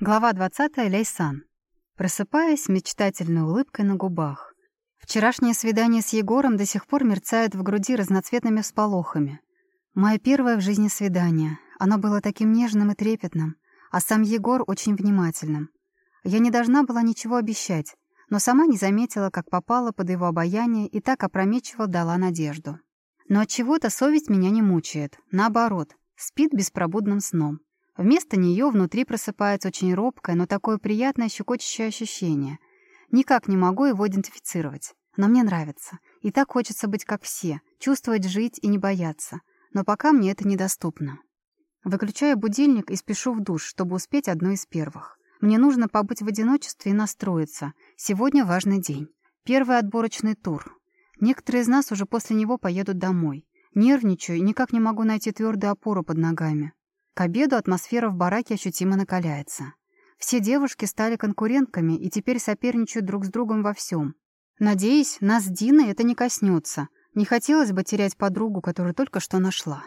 Глава 20. Лейсан. Просыпаясь мечтательной улыбкой на губах. Вчерашнее свидание с Егором до сих пор мерцает в груди разноцветными всполохами. Мое первое в жизни свидание. Оно было таким нежным и трепетным, а сам Егор очень внимательным. Я не должна была ничего обещать, но сама не заметила, как попала под его обаяние и так опрометчиво дала надежду. Но от чего то совесть меня не мучает. Наоборот, спит беспробудным сном. Вместо нее внутри просыпается очень робкое, но такое приятное щекочущее ощущение. Никак не могу его идентифицировать. Но мне нравится. И так хочется быть как все, чувствовать, жить и не бояться. Но пока мне это недоступно. Выключаю будильник и спешу в душ, чтобы успеть одно из первых. Мне нужно побыть в одиночестве и настроиться. Сегодня важный день. Первый отборочный тур. Некоторые из нас уже после него поедут домой. Нервничаю и никак не могу найти твердую опору под ногами. К обеду атмосфера в бараке ощутимо накаляется. Все девушки стали конкурентками и теперь соперничают друг с другом во всем. Надеюсь, нас с Диной это не коснется. Не хотелось бы терять подругу, которую только что нашла.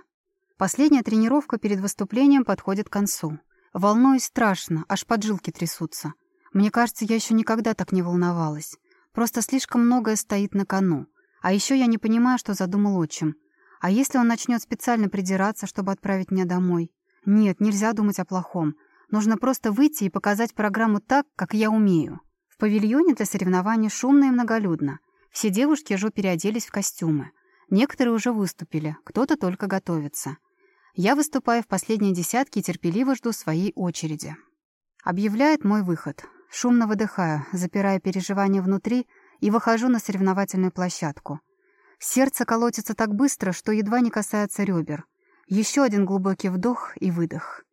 Последняя тренировка перед выступлением подходит к концу. Волнуюсь страшно, аж поджилки трясутся. Мне кажется, я еще никогда так не волновалась. Просто слишком многое стоит на кону. А еще я не понимаю, что задумал отчим. А если он начнет специально придираться, чтобы отправить меня домой? Нет, нельзя думать о плохом. Нужно просто выйти и показать программу так, как я умею. В павильоне для соревнований шумно и многолюдно. Все девушки же переоделись в костюмы. Некоторые уже выступили, кто-то только готовится. Я выступаю в последней десятке и терпеливо жду своей очереди. Объявляет мой выход. Шумно выдыхаю, запирая переживания внутри и выхожу на соревновательную площадку. Сердце колотится так быстро, что едва не касается ребер. Еще один глубокий вдох и выдох.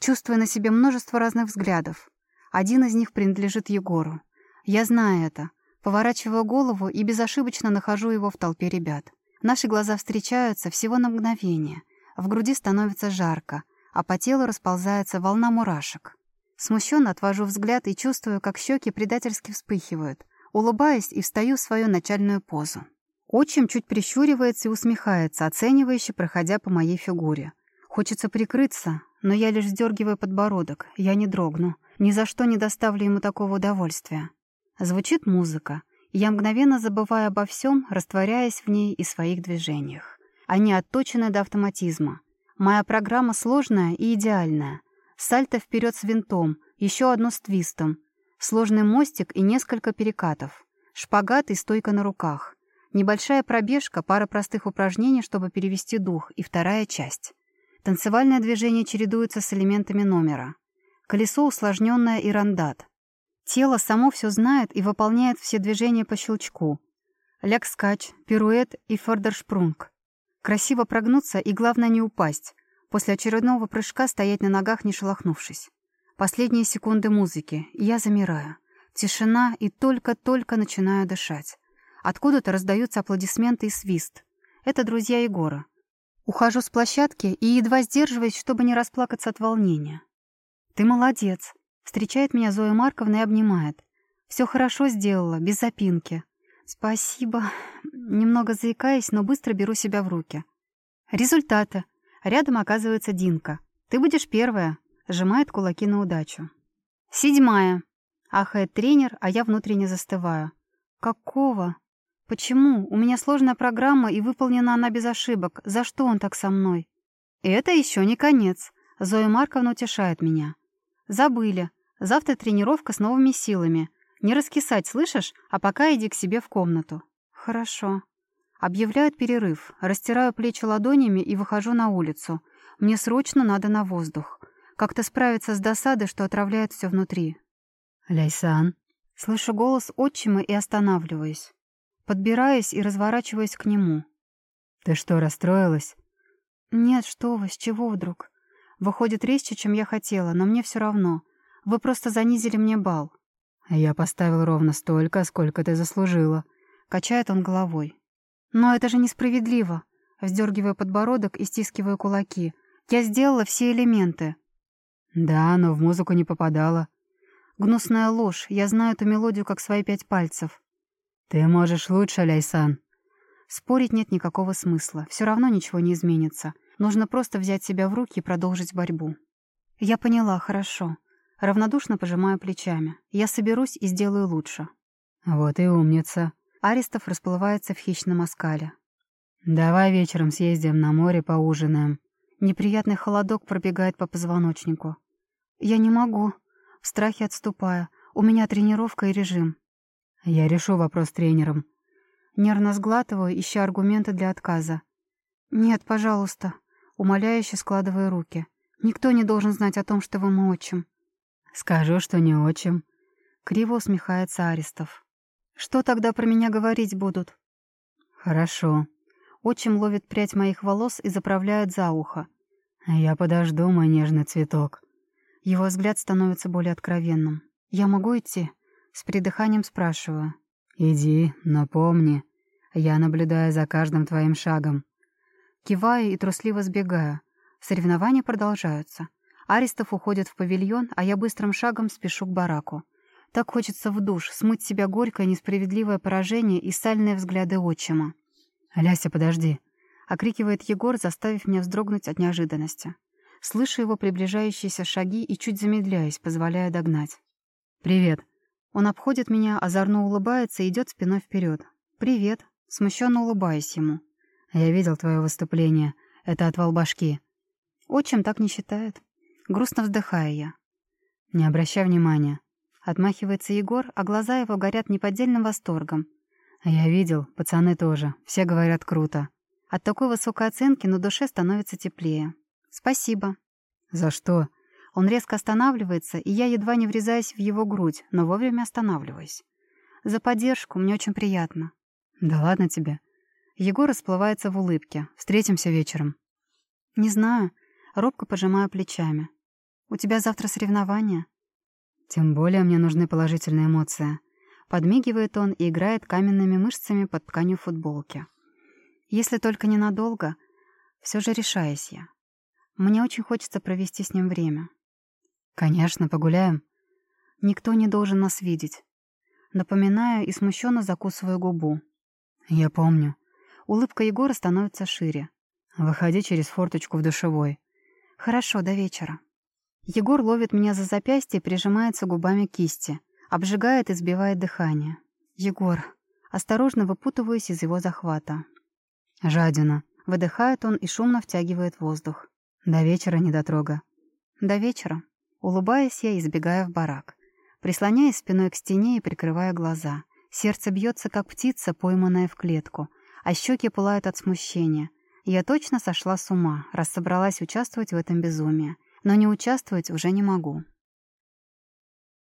Чувствуя на себе множество разных взглядов. Один из них принадлежит Егору. Я знаю это. Поворачиваю голову и безошибочно нахожу его в толпе ребят. Наши глаза встречаются всего на мгновение. В груди становится жарко, а по телу расползается волна мурашек. Смущенно отвожу взгляд и чувствую, как щеки предательски вспыхивают. Улыбаюсь и встаю в свою начальную позу. Отчим чуть прищуривается и усмехается, оценивающе проходя по моей фигуре. Хочется прикрыться, но я лишь сдергиваю подбородок, я не дрогну. Ни за что не доставлю ему такого удовольствия. Звучит музыка, я мгновенно забываю обо всем, растворяясь в ней и своих движениях. Они отточены до автоматизма. Моя программа сложная и идеальная. Сальто вперед с винтом, еще одно с твистом, сложный мостик и несколько перекатов, шпагат и стойка на руках. Небольшая пробежка, пара простых упражнений, чтобы перевести дух, и вторая часть. Танцевальное движение чередуется с элементами номера. Колесо усложненное и рандат. Тело само все знает и выполняет все движения по щелчку. Ляг-скач, пируэт и фордершпрунг. Красиво прогнуться и, главное, не упасть. После очередного прыжка стоять на ногах, не шелохнувшись. Последние секунды музыки, я замираю. Тишина, и только-только начинаю дышать. Откуда-то раздаются аплодисменты и свист. Это друзья Егора. Ухожу с площадки и едва сдерживаюсь, чтобы не расплакаться от волнения. «Ты молодец!» Встречает меня Зоя Марковна и обнимает. «Все хорошо сделала, без запинки». «Спасибо». Немного заикаясь, но быстро беру себя в руки. «Результаты». Рядом оказывается Динка. «Ты будешь первая», — сжимает кулаки на удачу. «Седьмая». Ахает тренер, а я внутренне застываю. «Какого?» «Почему? У меня сложная программа, и выполнена она без ошибок. За что он так со мной?» «Это еще не конец», — Зоя Марковна утешает меня. «Забыли. Завтра тренировка с новыми силами. Не раскисать, слышишь? А пока иди к себе в комнату». «Хорошо». Объявляют перерыв. Растираю плечи ладонями и выхожу на улицу. Мне срочно надо на воздух. Как-то справиться с досадой, что отравляет все внутри. «Ляйсан». Слышу голос отчима и останавливаюсь подбираясь и разворачиваясь к нему. «Ты что, расстроилась?» «Нет, что вы, с чего вдруг? Выходит резче, чем я хотела, но мне все равно. Вы просто занизили мне бал». «Я поставил ровно столько, сколько ты заслужила», — качает он головой. «Но это же несправедливо», — вздергиваю подбородок и стискиваю кулаки. «Я сделала все элементы». «Да, но в музыку не попадала». «Гнусная ложь, я знаю эту мелодию как свои пять пальцев». «Ты можешь лучше, Ляйсан». Спорить нет никакого смысла. Все равно ничего не изменится. Нужно просто взять себя в руки и продолжить борьбу. Я поняла, хорошо. Равнодушно пожимаю плечами. Я соберусь и сделаю лучше. Вот и умница. Аристов расплывается в хищном оскале. Давай вечером съездим на море, поужинаем. Неприятный холодок пробегает по позвоночнику. Я не могу. В страхе отступая. У меня тренировка и режим. Я решу вопрос тренером. Нервно сглатываю, ища аргументы для отказа. «Нет, пожалуйста», — умоляюще складывая руки. «Никто не должен знать о том, что вы мой отчим». «Скажу, что не отчим». Криво усмехается Аристов. «Что тогда про меня говорить будут?» «Хорошо». Отчим ловит прядь моих волос и заправляет за ухо. «Я подожду, мой нежный цветок». Его взгляд становится более откровенным. «Я могу идти?» С придыханием спрашиваю. «Иди, но помни, я наблюдаю за каждым твоим шагом». Киваю и трусливо сбегаю. Соревнования продолжаются. Аристов уходит в павильон, а я быстрым шагом спешу к бараку. Так хочется в душ, смыть себя горькое, несправедливое поражение и сальные взгляды отчима. «Ляся, подожди!» — окрикивает Егор, заставив меня вздрогнуть от неожиданности. Слышу его приближающиеся шаги и чуть замедляюсь, позволяя догнать. «Привет!» Он обходит меня, озорно улыбается и идет спиной вперед. «Привет!» — смущенно улыбаюсь ему. «Я видел твое выступление. Это отвал башки». Отчим так не считает. Грустно вздыхаю я. «Не обращай внимания». Отмахивается Егор, а глаза его горят неподдельным восторгом. «Я видел, пацаны тоже. Все говорят круто». От такой высокой оценки на душе становится теплее. «Спасибо». «За что?» Он резко останавливается, и я едва не врезаюсь в его грудь, но вовремя останавливаюсь. «За поддержку, мне очень приятно». «Да ладно тебе». Егор расплывается в улыбке. «Встретимся вечером». «Не знаю». Робко пожимаю плечами. «У тебя завтра соревнования?» «Тем более мне нужны положительные эмоции». Подмигивает он и играет каменными мышцами под тканью футболки. «Если только ненадолго, все же решаюсь я. Мне очень хочется провести с ним время». «Конечно, погуляем». «Никто не должен нас видеть». Напоминаю и смущенно закусываю губу. «Я помню». Улыбка Егора становится шире. «Выходи через форточку в душевой». «Хорошо, до вечера». Егор ловит меня за запястье и прижимается губами к кисти. Обжигает и сбивает дыхание. «Егор». Осторожно выпутываюсь из его захвата. «Жадина». Выдыхает он и шумно втягивает воздух. «До вечера, недотрога». «До вечера». Улыбаясь я, избегая в барак. Прислоняясь спиной к стене и прикрывая глаза. Сердце бьется, как птица, пойманная в клетку. А щеки пылают от смущения. Я точно сошла с ума, раз собралась участвовать в этом безумии. Но не участвовать уже не могу.